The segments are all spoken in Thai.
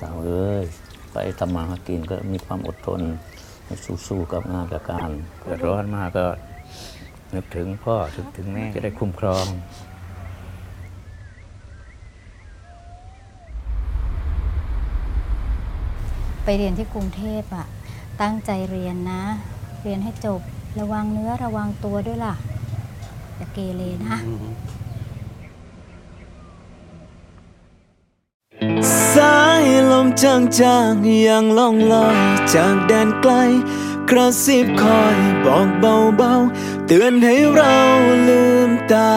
ทำมาหากินก็มีความอดทน สู้ๆกับงานกับการเกิดร้อนมากก็นึกถึงพ่อนึกถึงแม่จะได้คุ้มครองไปเรียนที่กรุงเทพอะตั้งใจเรียนนะ เรียนให้จบ ระวังเนื้อระวังตัวด้วยล่ะอย่าเกเรนะ จางๆยังล่องลอยจากแดนไกล กระซิบคอยบอกเบาๆ เตือนให้เราลืมตา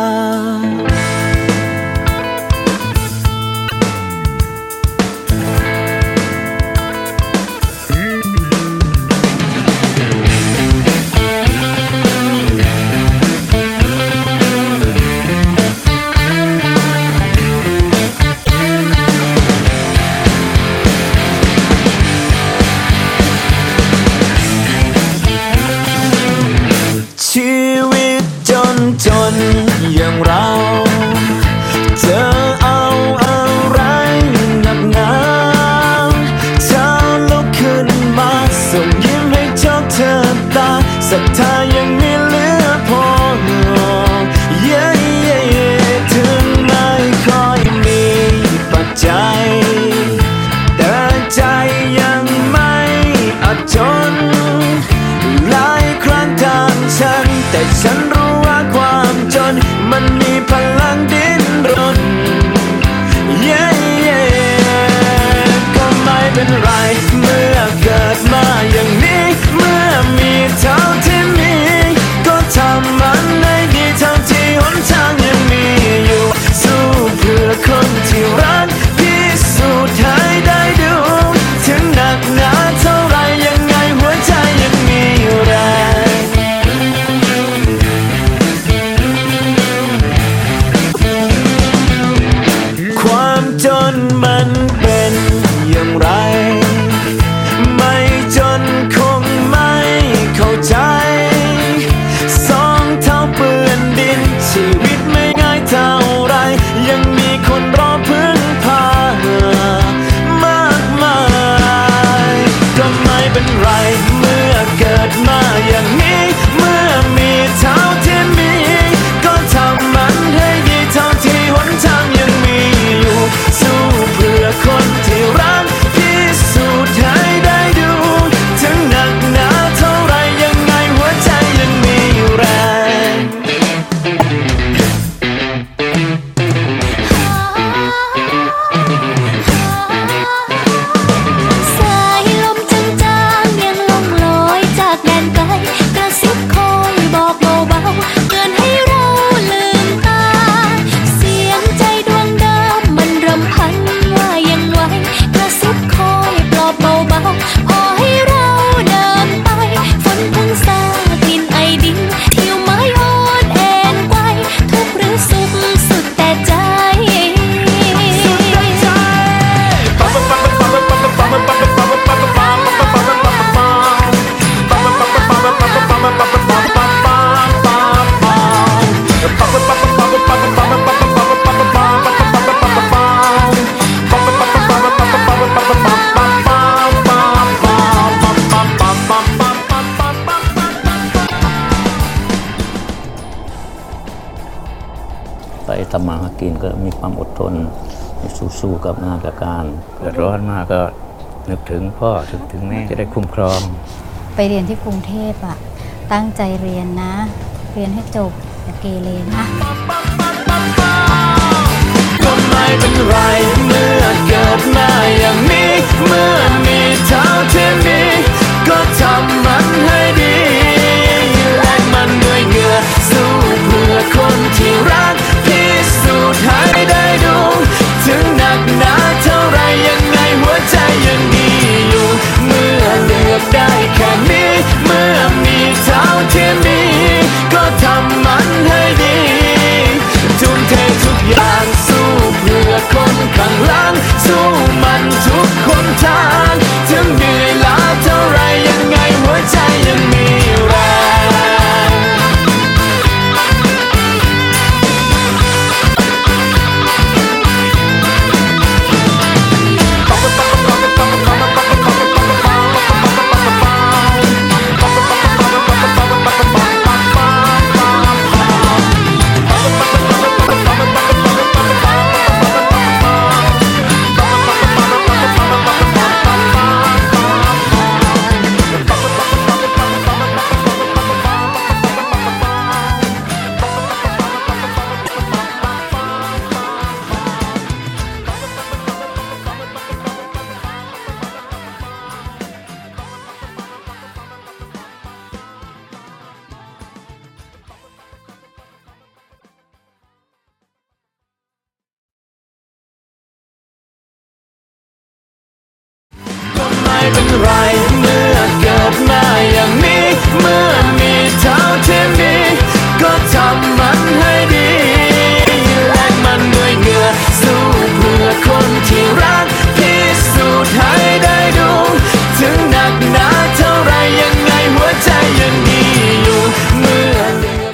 ไม่เกินก็มีความอดทนสู้ๆกับงานกับการเกิดร้อนมากก็นึกถึงพ่อนึกถึงแม่จะได้คุ้มครอง ไปเรียนที่กรุงเทพอะตั้งใจเรียนนะ เรียนให้จบอย่าเกเรนะก็ไม่เป็นไรเมื่อเกิดมาอย่างนี้ เมื่อมีเท่าที่มี right.